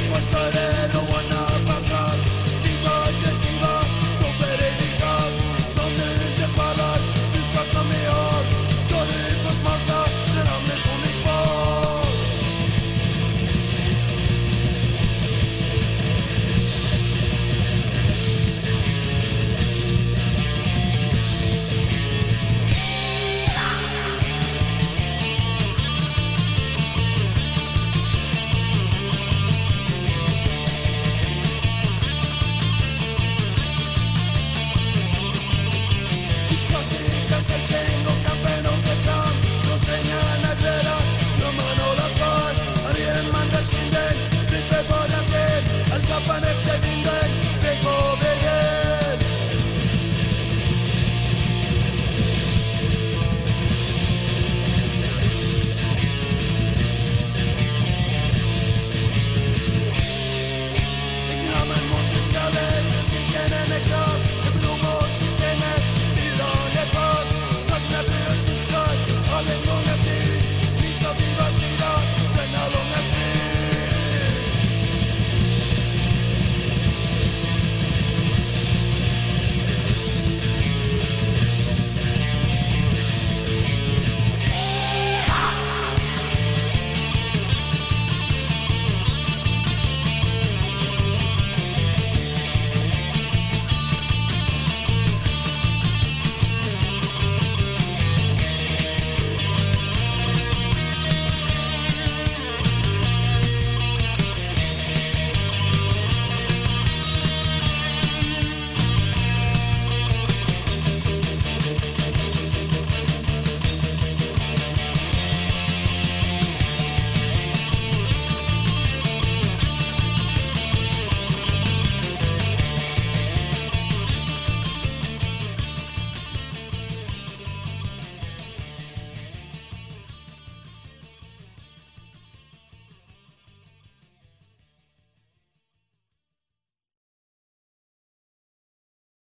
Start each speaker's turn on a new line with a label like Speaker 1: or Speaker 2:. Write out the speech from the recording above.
Speaker 1: Yo pasaré